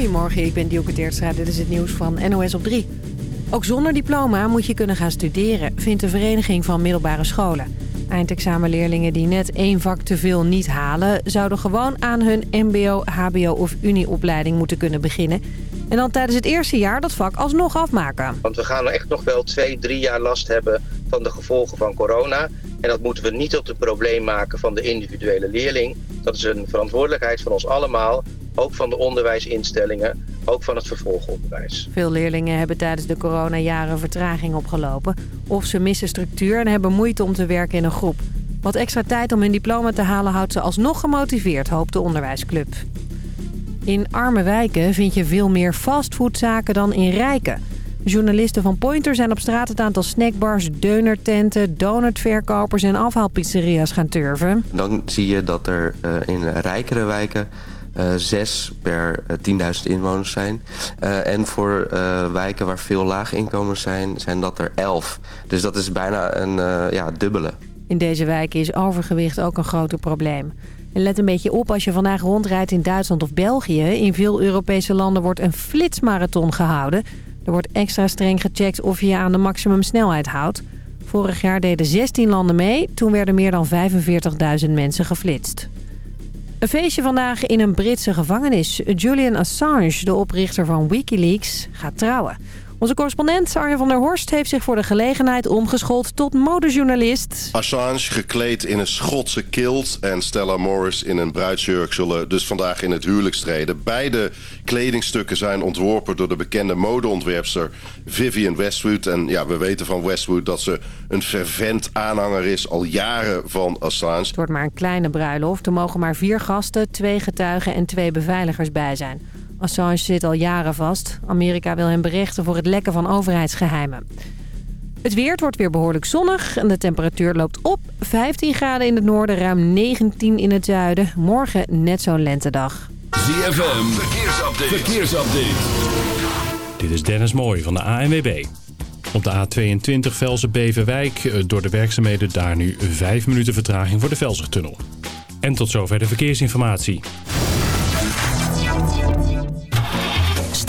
Goedemorgen, ik ben Dielke Teertstra. Dit is het nieuws van NOS op 3. Ook zonder diploma moet je kunnen gaan studeren, vindt de Vereniging van Middelbare Scholen. Eindexamenleerlingen die net één vak te veel niet halen... zouden gewoon aan hun mbo, hbo of unieopleiding moeten kunnen beginnen. En dan tijdens het eerste jaar dat vak alsnog afmaken. Want we gaan echt nog wel twee, drie jaar last hebben van de gevolgen van corona. En dat moeten we niet tot een probleem maken van de individuele leerling. Dat is een verantwoordelijkheid van ons allemaal, ook van de onderwijsinstellingen, ook van het vervolgonderwijs. Veel leerlingen hebben tijdens de coronajaren vertraging opgelopen. Of ze missen structuur en hebben moeite om te werken in een groep. Wat extra tijd om hun diploma te halen houdt ze alsnog gemotiveerd, hoopt de onderwijsclub. In arme wijken vind je veel meer fastfoodzaken dan in rijke. Journalisten van Pointer zijn op straat het aantal snackbars, deunertenten, donutverkopers en afhaalpizzeria's gaan turven. Dan zie je dat er uh, in rijkere wijken zes per uh, 10.000 inwoners zijn. Uh, en voor wijken waar veel lage inkomens zijn, zijn dat er elf. Dus dat is bijna een ja, dubbele. In deze wijken is overgewicht ook een groot probleem. En let een beetje op als je vandaag rondrijdt in Duitsland of België. In veel Europese landen wordt een flitsmarathon gehouden. Er wordt extra streng gecheckt of je je aan de maximumsnelheid houdt. Vorig jaar deden 16 landen mee. Toen werden meer dan 45.000 mensen geflitst. Een feestje vandaag in een Britse gevangenis. Julian Assange, de oprichter van Wikileaks, gaat trouwen. Onze correspondent Arjen van der Horst heeft zich voor de gelegenheid omgeschoold tot modejournalist. Assange gekleed in een Schotse kilt en Stella Morris in een bruidsjurk zullen dus vandaag in het huwelijk treden. Beide kledingstukken zijn ontworpen door de bekende modeontwerpster Vivienne Westwood. En ja, we weten van Westwood dat ze een fervent aanhanger is al jaren van Assange. Het wordt maar een kleine bruiloft. Er mogen maar vier gasten, twee getuigen en twee beveiligers bij zijn. Assange zit al jaren vast. Amerika wil hem berechten voor het lekken van overheidsgeheimen. Het weer wordt weer behoorlijk zonnig en de temperatuur loopt op. 15 graden in het noorden, ruim 19 in het zuiden. Morgen net zo'n lentedag. ZFM, verkeersupdate. verkeersupdate. Dit is Dennis Mooij van de ANWB. Op de A22 Velzen-Beverwijk eh, door de werkzaamheden daar nu 5 minuten vertraging voor de Velzertunnel. En tot zover de verkeersinformatie.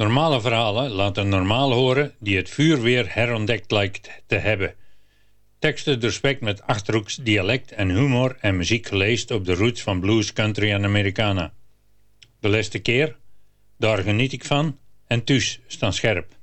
Normale verhalen laten normaal horen die het vuur weer herontdekt lijkt te hebben. Teksten doorspekt met Achterhoeks dialect en humor en muziek geleest op de roots van blues, country en Americana. De laatste keer, daar geniet ik van en thuis staan scherp.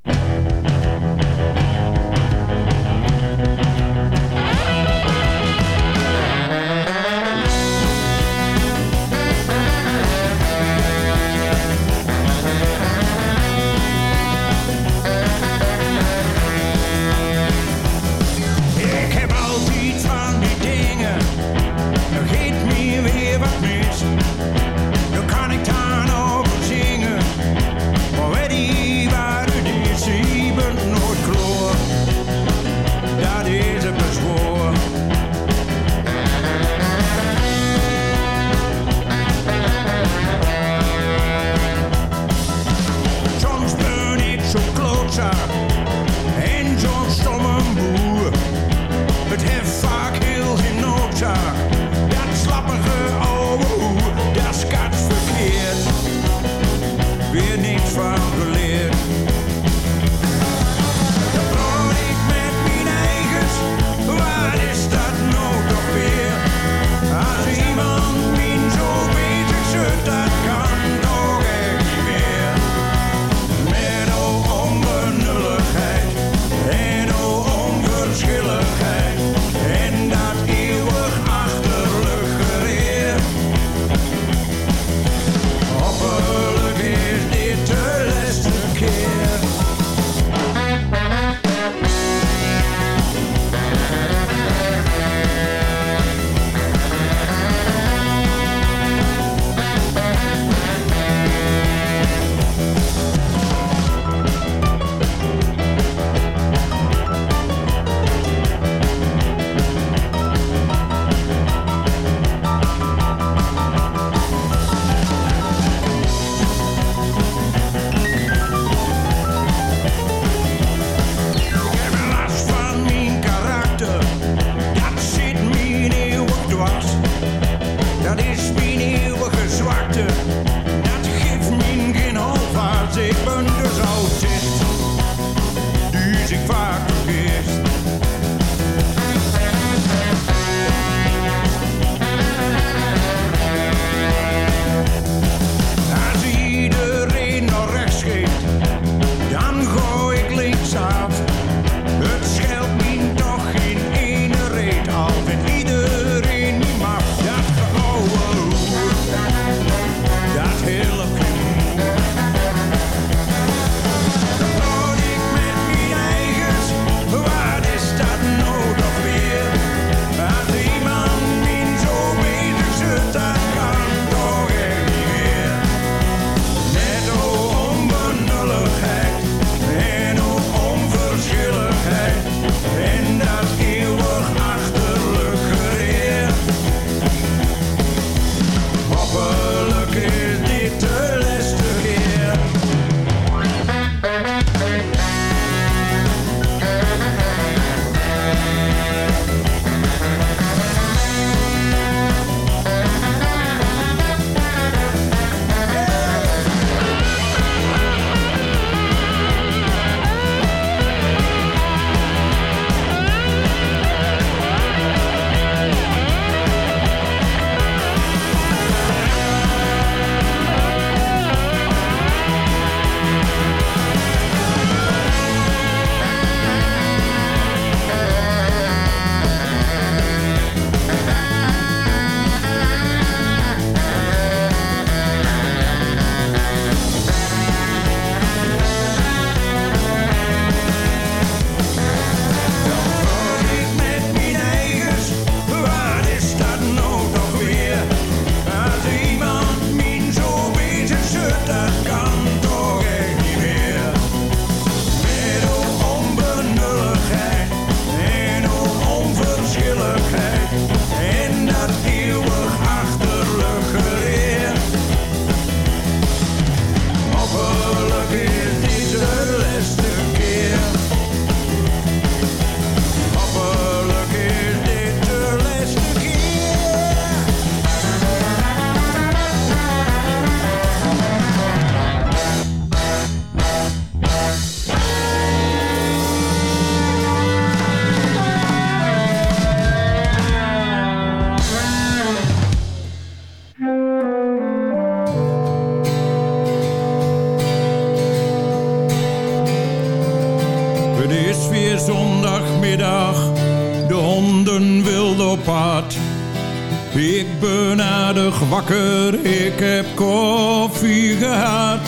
Ik heb koffie gehad.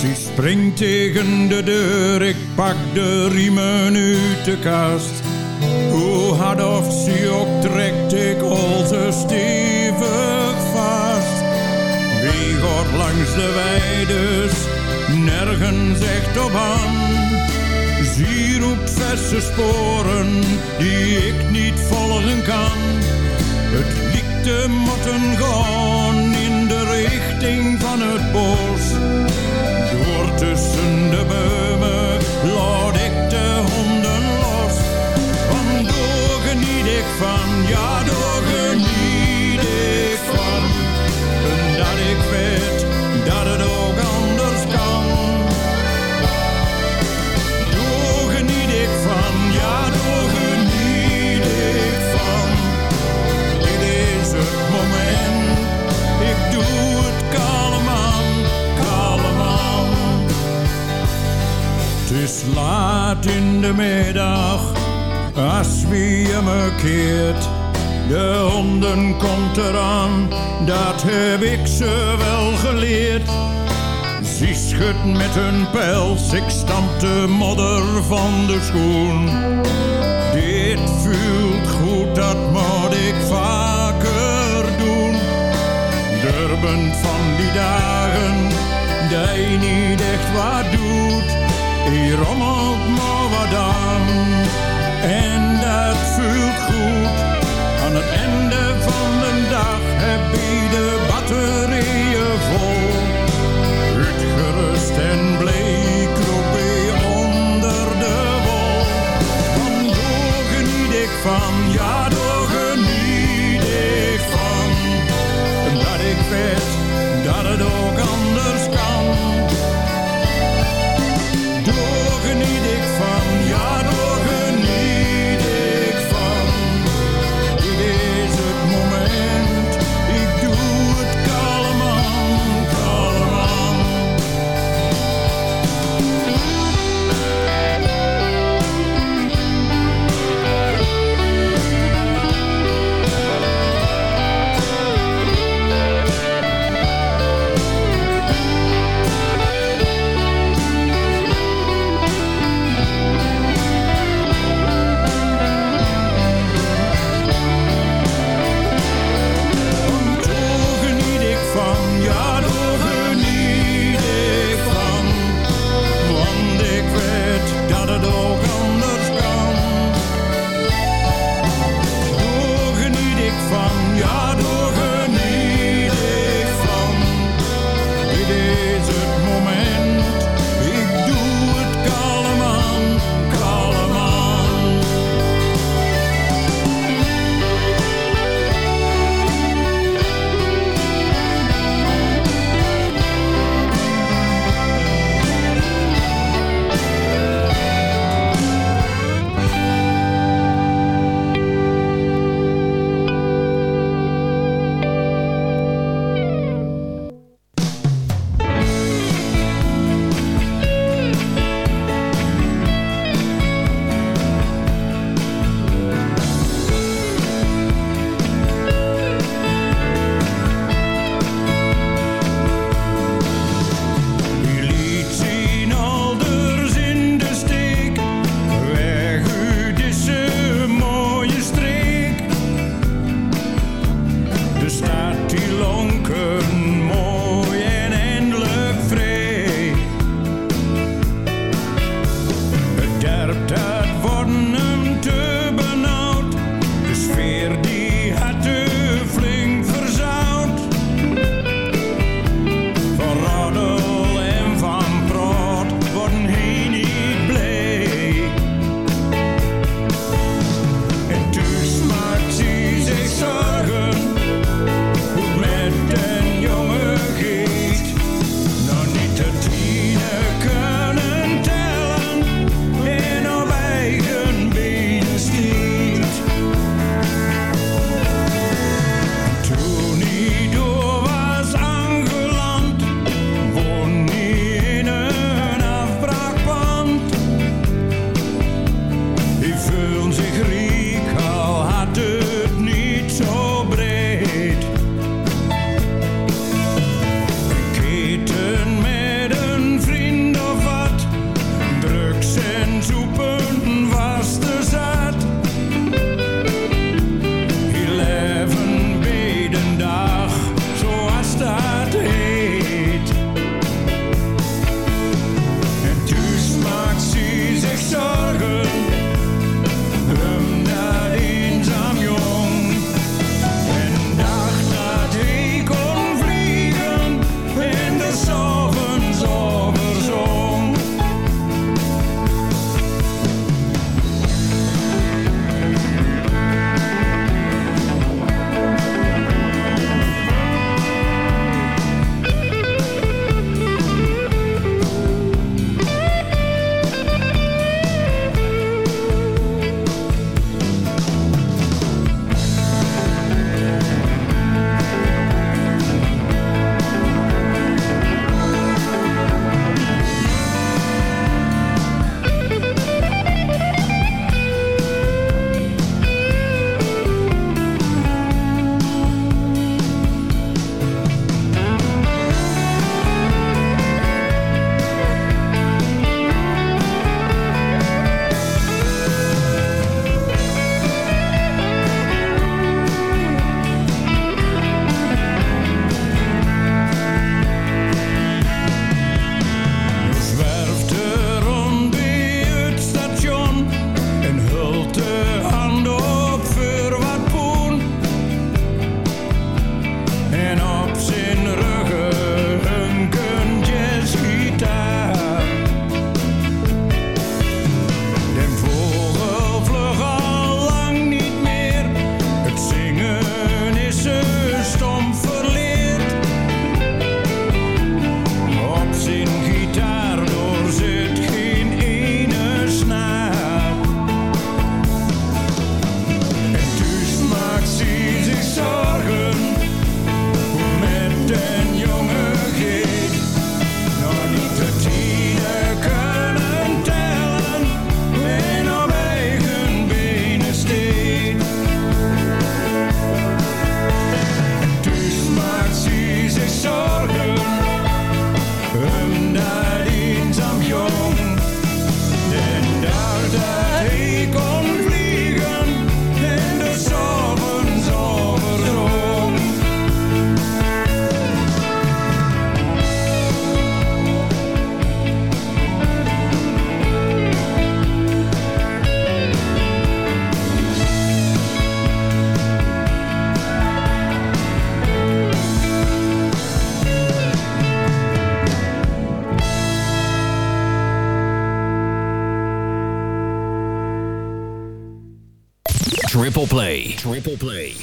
Ze springt tegen de deur, ik pak de riemen uit de kast. Hoe hard of ze ook trekt, ik hol ze stevig vast. Wie gaat langs de weides, nergens echt op aan. Zie roept verse sporen, die ik niet volgen kan. Het liep te motten gaan richting middag, als wie me keert. De honden komt eraan, dat heb ik ze wel geleerd. Ze schudt met hun pels, ik stamp de modder van de schoen. Dit voelt goed, dat moet ik vaker doen. Bent van die dagen, je niet echt wat doet. Hier aan, en dat voelt goed. Aan het einde Triple Play. Triple Play.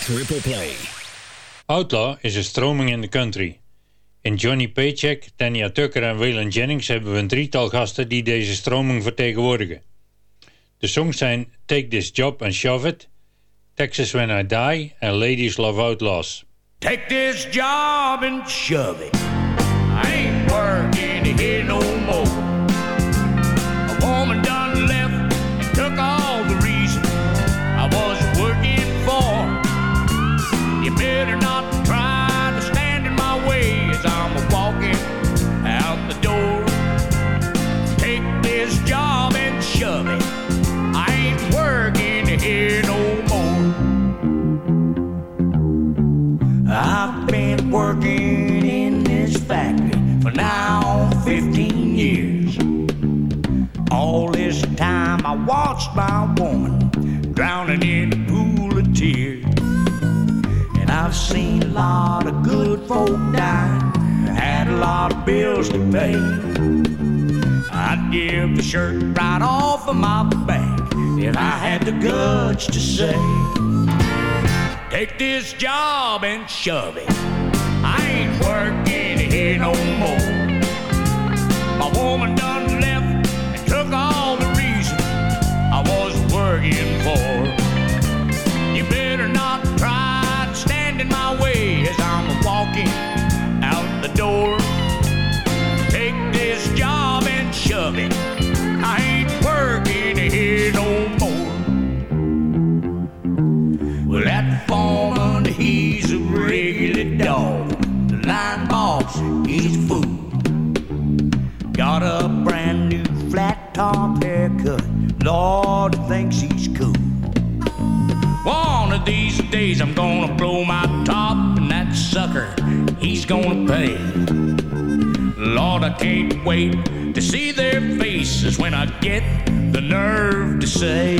Triple Play. Outlaw is een stroming in de country. In Johnny Paycheck, Tanya Tucker en Waylon Jennings hebben we een drietal gasten die deze stroming vertegenwoordigen. De songs zijn Take This Job and Shove It, Texas When I Die en Ladies Love Outlaws. Take this job and shove it. I ain't working here no more. You better not try to stand in my way as I'm walking out the door. Take this job and shove it. I ain't working here no more. I've been working in this factory for now 15 years. All this time I watched my woman drowning in a pool of tears. I've seen a lot of good folk die, had a lot of bills to pay. I'd give the shirt right off of my back if I had the guts to say. Take this job and shove it. I ain't working here no more. My woman done left and took all the reason I was working for. days I'm gonna blow my top, and that sucker, he's gonna pay. Lord, I can't wait to see their faces when I get the nerve to say,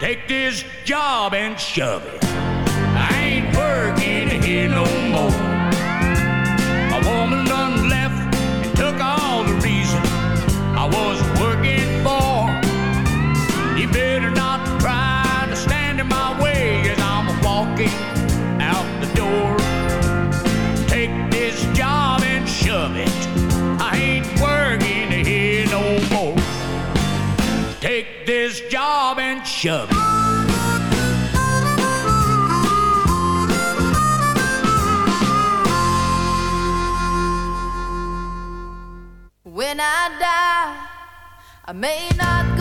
Take this job and shove it. I ain't working here no more. A woman done left and took all the reason I was and shove When I die, I may not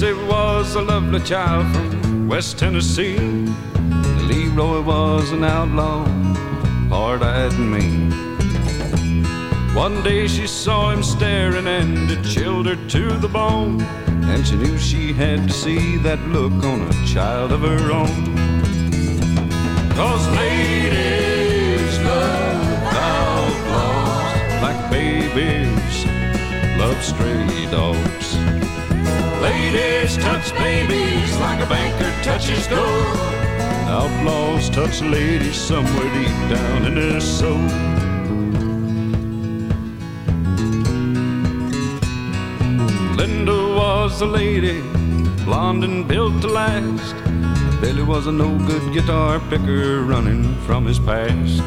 Bessie was a lovely child from West Tennessee. Leroy was an outlaw, hard-eyed mean. One day she saw him staring and it chilled her to the bone. And she knew she had to see that look on a child of her own. Cause ladies love outlaws like babies love stray dogs. Ladies touch babies like a banker touches gold. Outlaws touch ladies somewhere deep down in their soul. Linda was a lady, blonde and built to last. Billy was a no good guitar picker running from his past.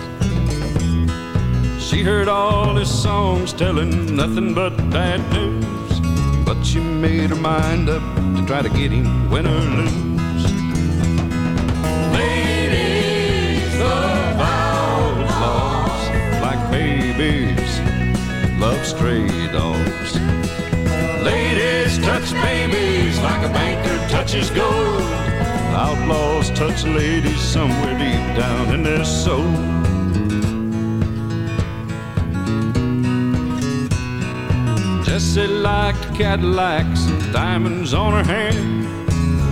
She heard all his songs telling nothing but bad news, but she made her mind up to try to get him win or lose. Ladies love outlaws like babies love stray dogs. Ladies touch babies like a banker touches gold. Outlaws touch ladies somewhere deep down in their soul. Jessie liked Cadillacs and diamonds on her hand.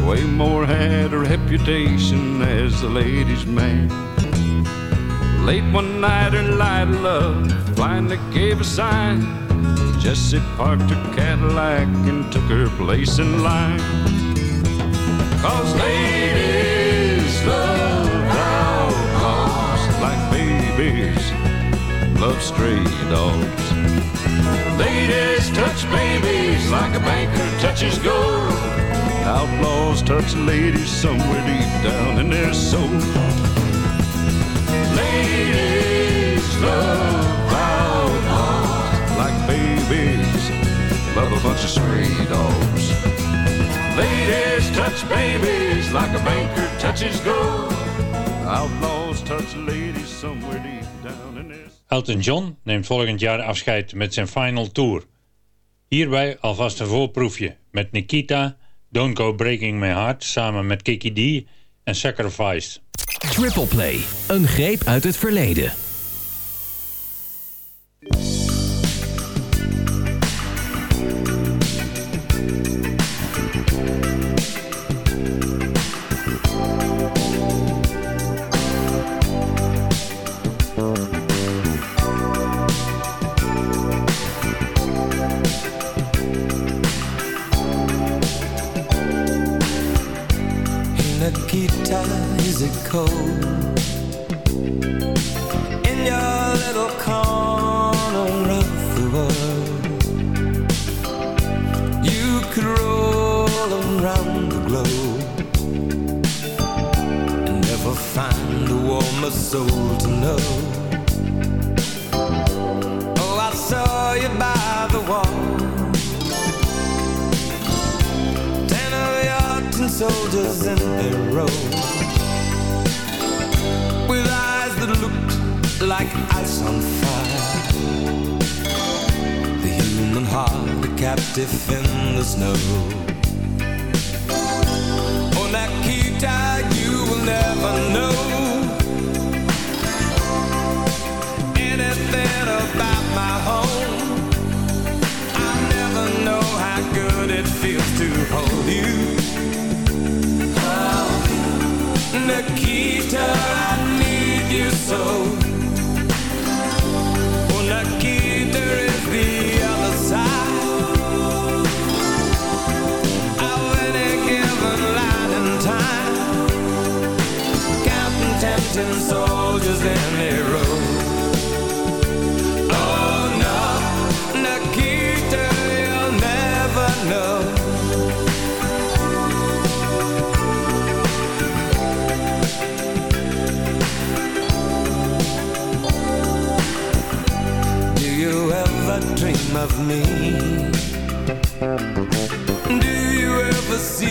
Waymore had a reputation as a ladies' man. Late one night, her light of love gave a sign. Jessie parked her Cadillac and took her place in line. Cause ladies love outlaws like babies love stray dogs. Ladies touch babies like a banker touches gold. Outlaws touch ladies somewhere deep down in their soul. Ladies love outlaws like babies love a bunch of stray dogs. Ladies touch babies like a banker touches gold. Outlaws touch ladies somewhere deep down in their Elton John neemt volgend jaar afscheid met zijn final tour. Hierbij alvast een voorproefje met Nikita, Don't Go Breaking My Heart samen met Kiki D en Sacrifice. Triple Play, een greep uit het verleden. Soldiers in their row With eyes that looked like ice on fire. The human heart, a captive in the snow. Oh, Nikita, you will never know Anything about my home. I never know how good it feels to hold you. Oh, Nikita, Oh no, Nikita, you'll never know. Do you ever dream of me? Do you ever see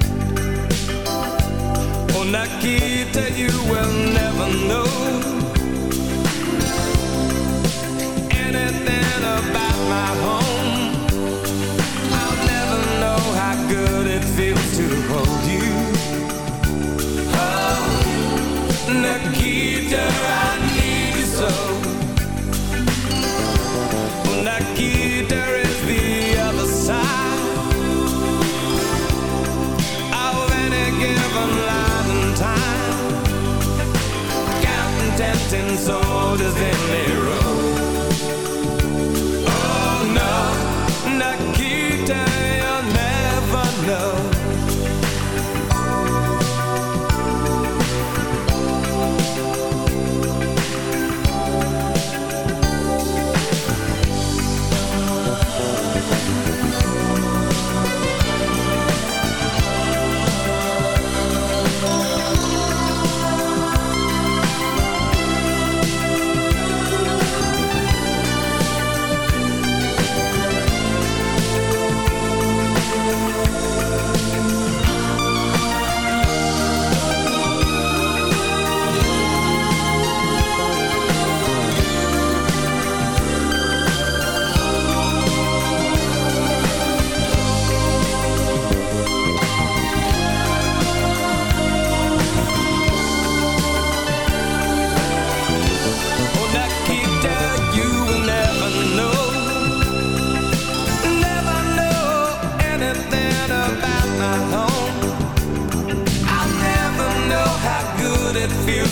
Nikita, you will never know Anything about my home. I'll never know how good it feels to hold you. Oh, Nikita, I soldiers in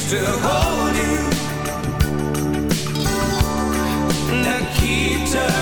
to hold you. Nikita,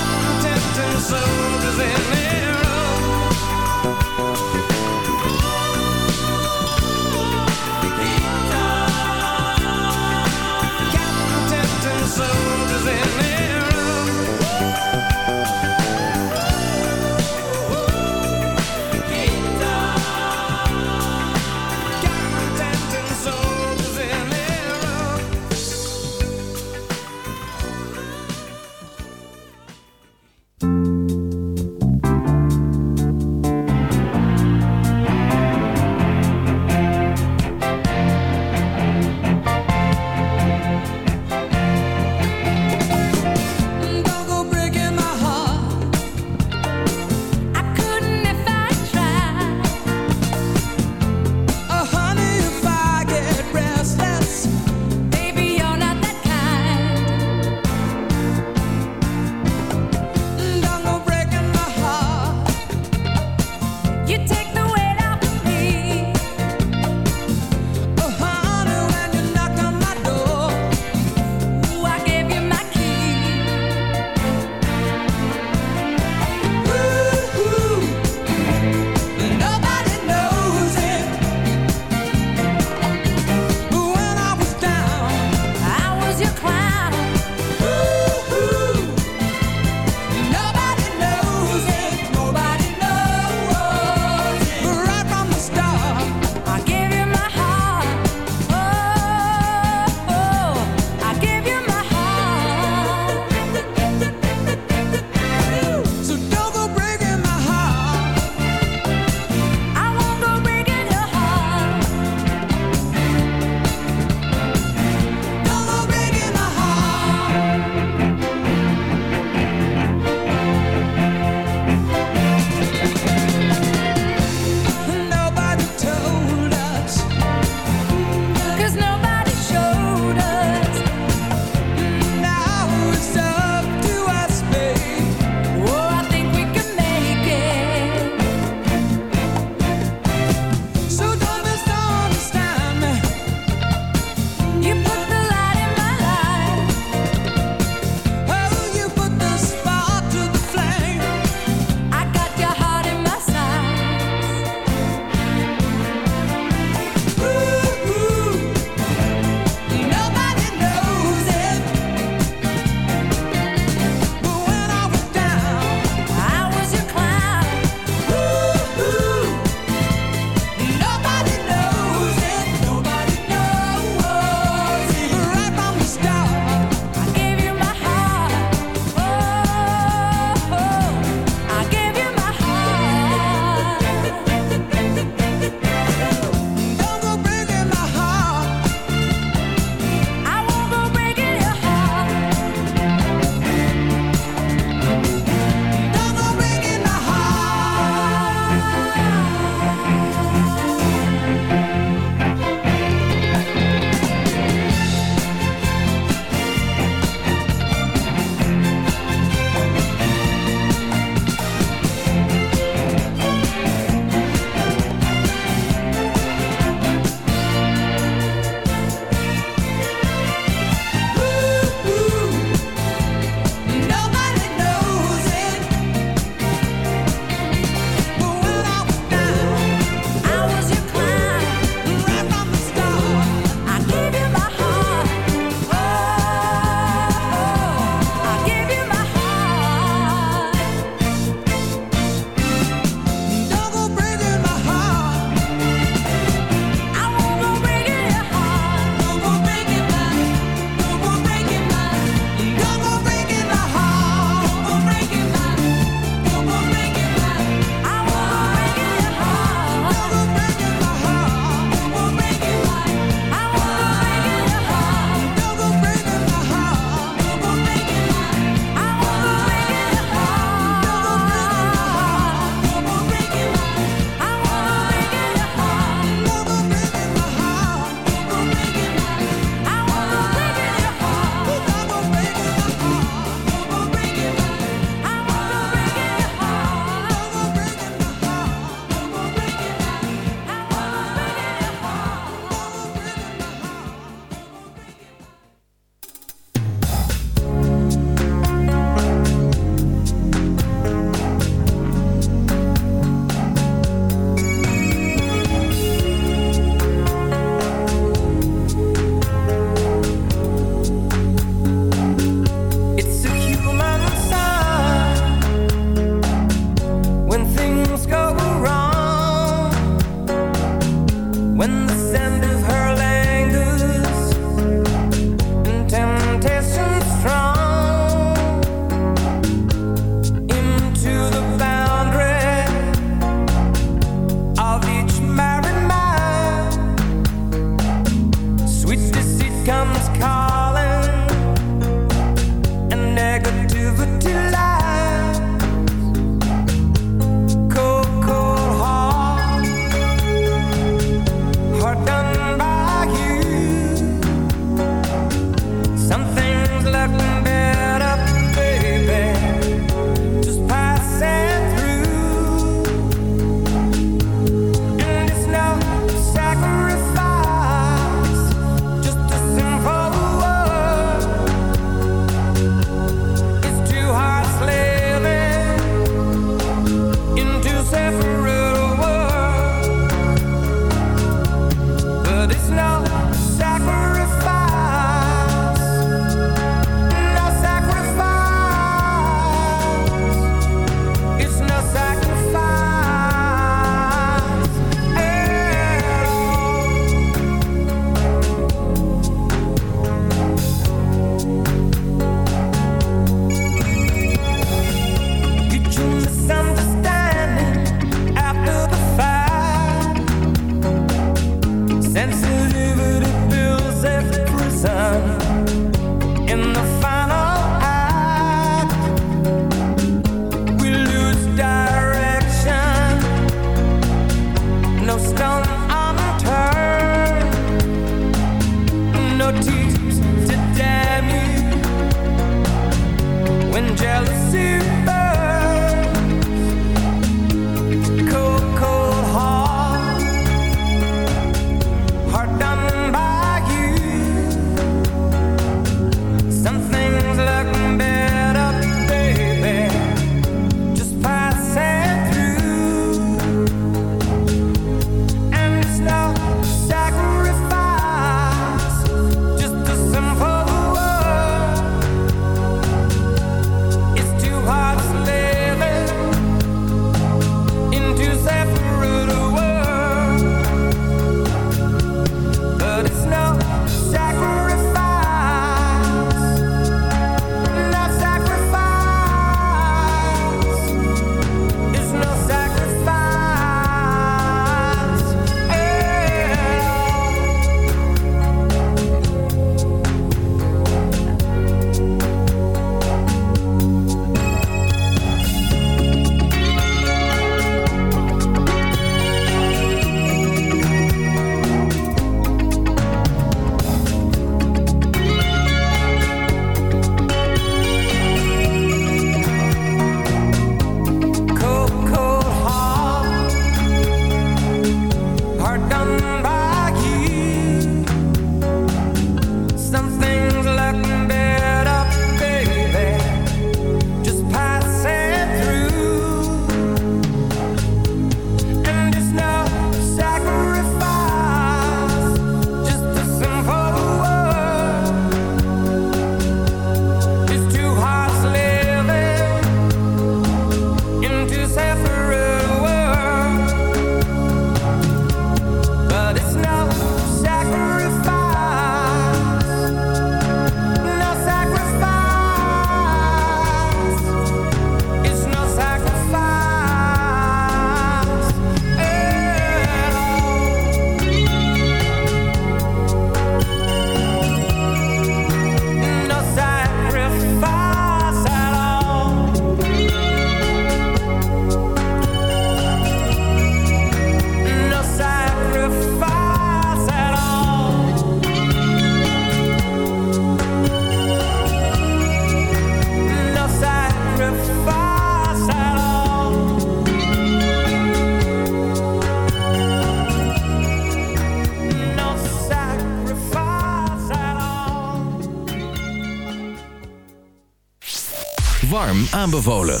aanbevolen.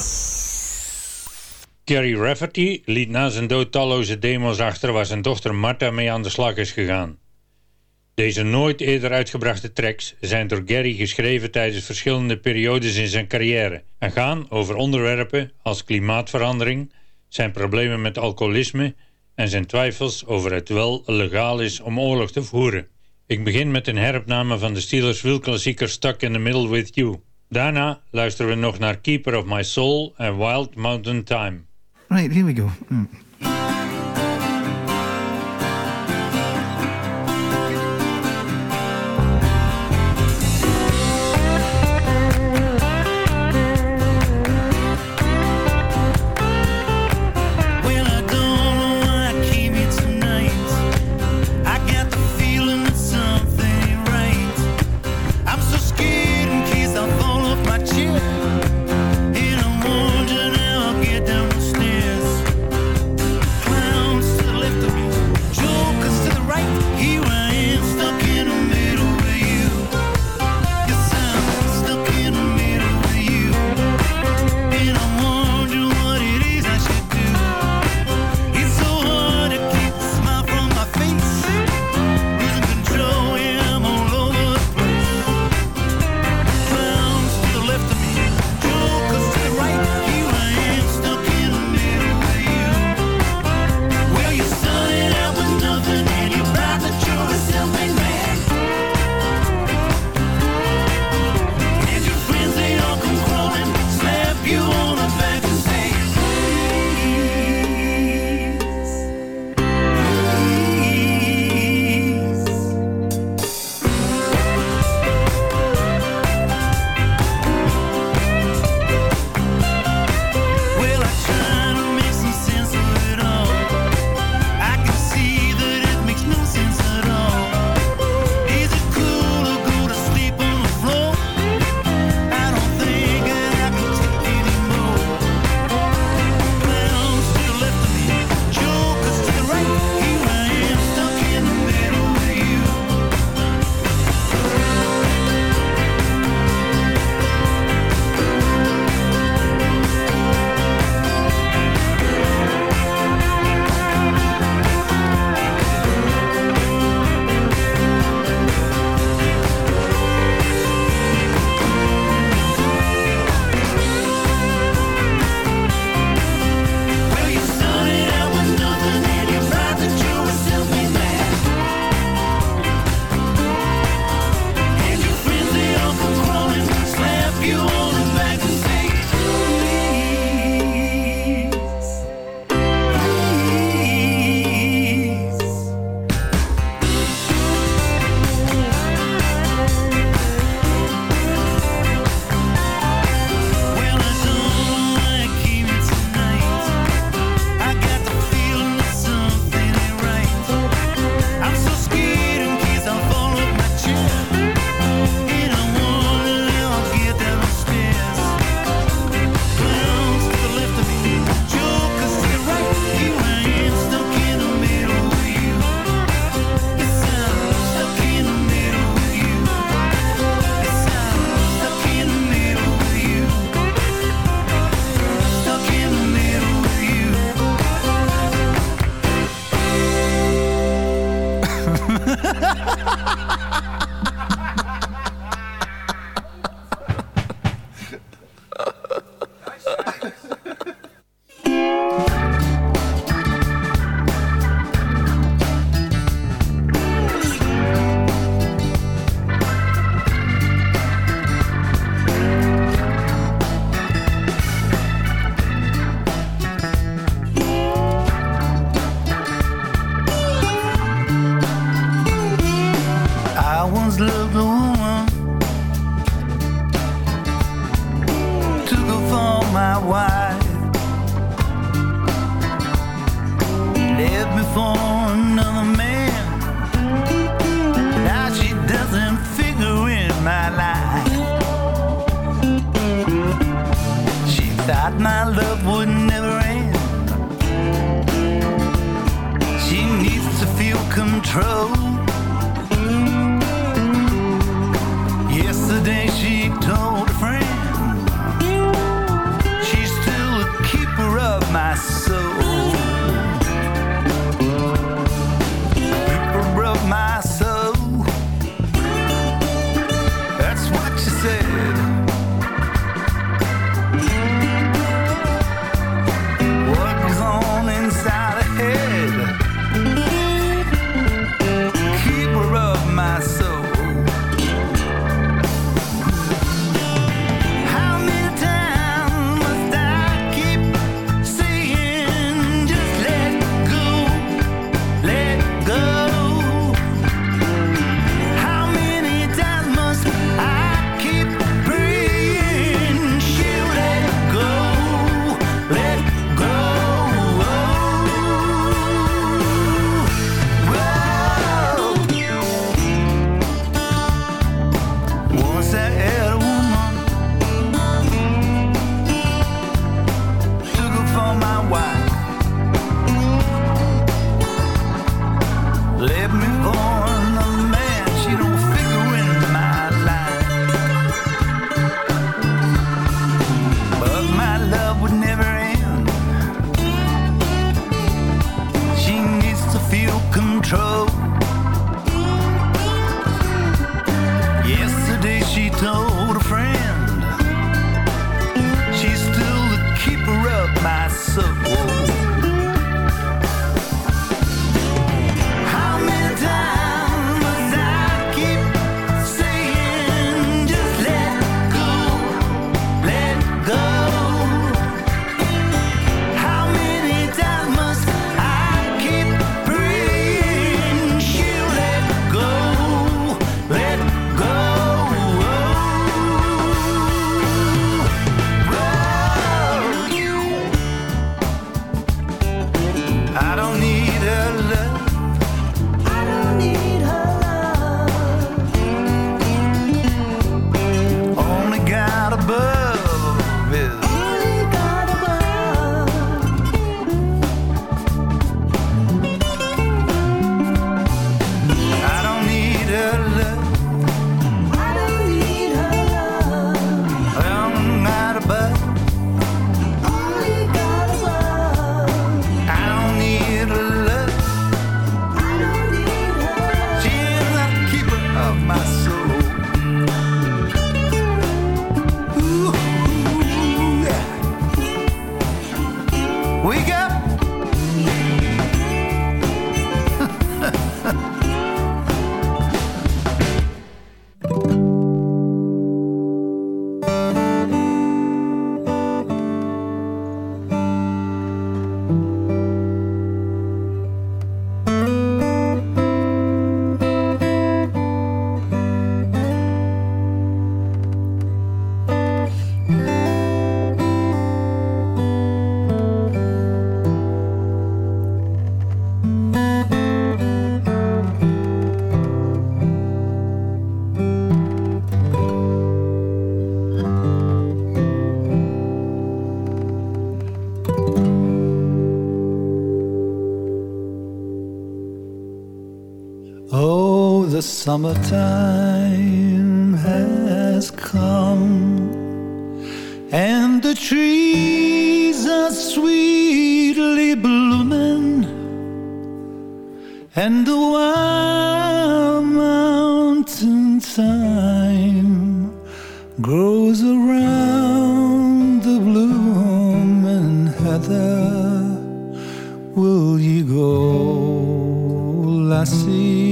Gary Rafferty liet na zijn dood talloze demos achter waar zijn dochter Martha mee aan de slag is gegaan. Deze nooit eerder uitgebrachte tracks zijn door Gary geschreven tijdens verschillende periodes in zijn carrière en gaan over onderwerpen als klimaatverandering, zijn problemen met alcoholisme en zijn twijfels over het wel legaal is om oorlog te voeren. Ik begin met een heropname van de Steelers wielklassieker Stuck in the Middle with You. Daarna luisteren we nog naar Keeper of My Soul en Wild Mountain Time. Right, here we go. Hmm. another man. Now she doesn't figure in my life. She thought my love would never end. She needs to feel control. control. Summertime has come, and the trees are sweetly blooming, and the wild mountain thyme grows around the blooming heather. Will you go, lassie?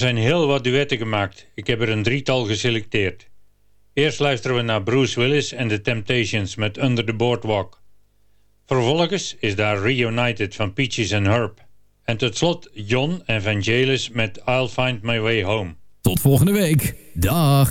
Zijn heel wat duetten gemaakt. Ik heb er een drietal geselecteerd. Eerst luisteren we naar Bruce Willis en The Temptations met Under the Boardwalk. Vervolgens is daar Reunited van Peaches en Herb. En tot slot John en Vangelis met I'll Find My Way Home. Tot volgende week. Dag.